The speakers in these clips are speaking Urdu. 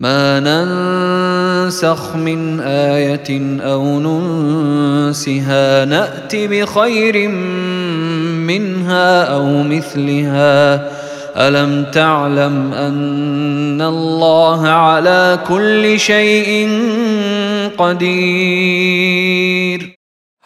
ما ننسخ من آية أو ننسها نأت بخير منها أو مثلها ألم تعلم أن الله على كل شيء قدير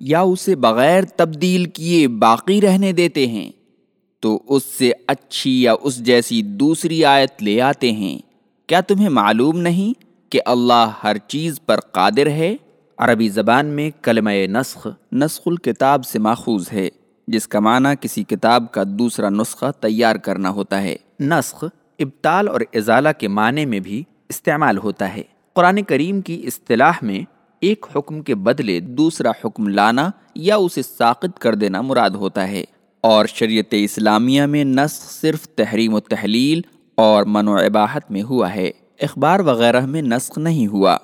یا اسے بغیر تبدیل کیے باقی رہنے دیتے ہیں، تو اس سے اچھی یا اس جیسی دوسری آیت لے آتے ہیں۔ کیا تمہیں معلوم نہیں کہ اللہ ہر چیز پر قادر ہے؟ عربی زبان میں کلمہ نسخ نسخ الکتاب سے ماخوذ ہے، جس کا معنی کسی کتاب کا دوسرا نسخہ تیار کرنا ہوتا ہے۔ نسخ ابتال اور ازالہ کے معنی میں بھی استعمال ہوتا ہے۔ قرآن کریم کی اصطلاح میں ایک حکم کے بدلے دوسرا حکم لانا یا اسے ساقط کر دینا مراد ہوتا ہے۔ اور شریعت اسلامیہ میں نسخ صرف تحریم و تحلیل اور من و عباہت میں ہوا ہے۔ اخبار وغیرہ میں نسخ نہیں ہوا۔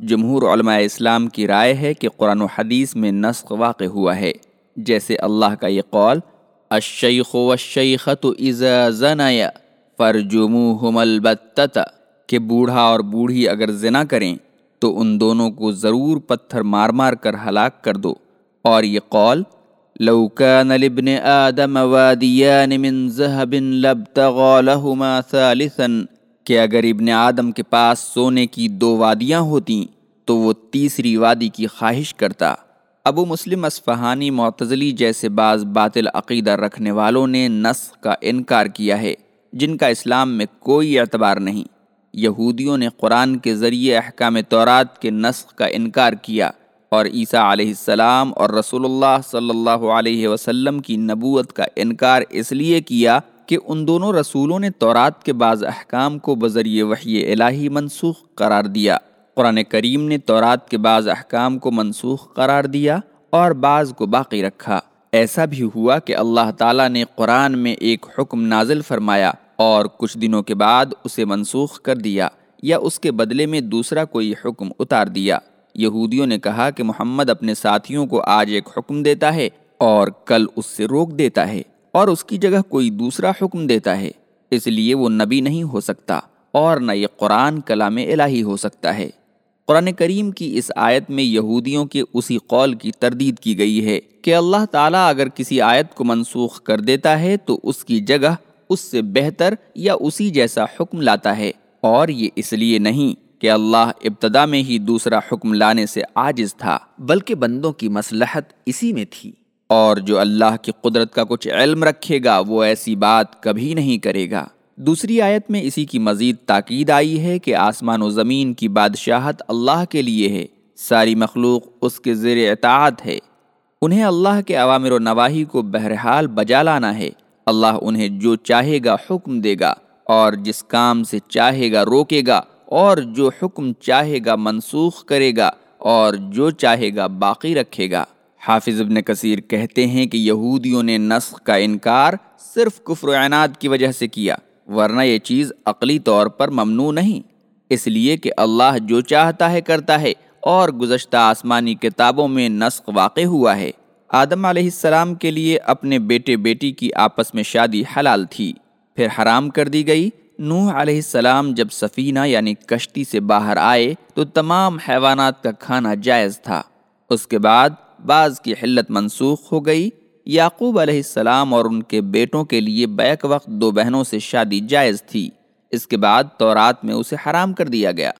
جمہور علماء اسلام کی رائے ہے کہ قرآن و حدیث میں نسخ واقع ہوا ہے۔ جیسے اللہ کا یہ قول، الشیخ والشیخت اذا زنیا فرجموہم البتت کہ بوڑھا اور بوڑھی اگر زنا کریں تو ان دونوں کو ضرور پتھر مار مار کر ہلاک کر دو۔ اور یہ قول، لو كان لابن آدم واديان من ذهب لابتغى لهما ثالثا، کہ اگر ابن آدم کے پاس سونے کی دو وادیاں ہوتیں، تو وہ تیسری وادی کی خواہش کرتا۔ ابو مسلم اسفہانی معتزلی جیسے بعض باطل عقیدہ رکھنے والوں نے نسخ کا انکار کیا ہے، جن کا اسلام میں کوئی اعتبار نہیں۔ یہودیوں نے قرآن کے ذریعے احکام تورات کے نسخ کا انکار کیا اور عیسیٰ علیہ السلام اور رسول اللہ صلی اللہ علیہ وسلم کی نبوت کا انکار اس لیے کیا کہ ان دونوں رسولوں نے تورات کے بعض احکام کو بذریعہ وحی الہی منسوخ قرار دیا۔ قرآن کریم نے تورات کے بعض احکام کو منسوخ قرار دیا اور بعض کو باقی رکھا۔ ایسا بھی ہوا کہ اللہ تعالیٰ نے قرآن میں ایک حکم نازل فرمایا اور کچھ دنوں کے بعد اسے منسوخ کر دیا یا اس کے بدلے میں دوسرا کوئی حکم اتار دیا۔ یہودیوں نے کہا کہ محمد اپنے ساتھیوں کو آج ایک حکم دیتا ہے اور کل اس سے روک دیتا ہے اور اس کی جگہ کوئی دوسرا حکم دیتا ہے۔ اس لیے وہ نبی نہیں ہو سکتا اور نہ یہ قرآن کلام الہی ہو سکتا ہے۔ قرآن کریم کی اس آیت میں یہودیوں کے اسی قول کی تردید کی گئی ہے کہ اللہ تعالیٰ اگر کسی آیت کو منسوخ کر دیتا ہے تو اس کی جگہ اس سے بہتر یا اسی جیسا حکم لاتا ہے۔ اور یہ اس لیے نہیں کہ اللہ ابتدا میں ہی دوسرا حکم لانے سے عاجز تھا، بلکہ بندوں کی مصلحت اسی میں تھی۔ اور جو اللہ کی قدرت کا کچھ علم رکھے گا، وہ ایسی بات کبھی نہیں کرے گا۔ دوسری آیت میں اسی کی مزید تاکید آئی ہے کہ آسمان و زمین کی بادشاہت اللہ کے لیے ہے۔ ساری مخلوق اس کے زیر اطاعت ہے۔ انہیں اللہ کے عوامر و نواحی کو بہرحال بجا لانا ہے۔ اللہ انہیں جو چاہے گا حکم دے گا اور جس کام سے چاہے گا روکے گا اور جو حکم چاہے گا منسوخ کرے گا اور جو چاہے گا باقی رکھے گا۔ حافظ ابن کثیر کہتے ہیں کہ یہودیوں نے نسخ کا انکار صرف کفر عناد کی وجہ سے کیا، ورنہ یہ چیز عقلی طور پر ممنوع نہیں۔ اس لیے کہ اللہ جو چاہتا ہے کرتا ہے اور گزشتہ آسمانی کتابوں میں نسخ واقع ہوا ہے۔ آدم علیہ السلام کے لیے اپنے بیٹے بیٹی کی آپس میں شادی حلال تھی۔ پھر حرام کر دی گئی۔ نوح علیہ السلام جب سفینہ یعنی کشتی سے باہر آئے تو تمام حیوانات کا کھانا جائز تھا۔ اس کے بعد بعض کی حلت منسوخ ہو گئی۔ یعقوب علیہ السلام اور ان کے بیٹوں کے لیے بیک وقت دو بہنوں سے شادی جائز تھی۔ اس کے بعد تورات میں اسے حرام کر دیا گیا۔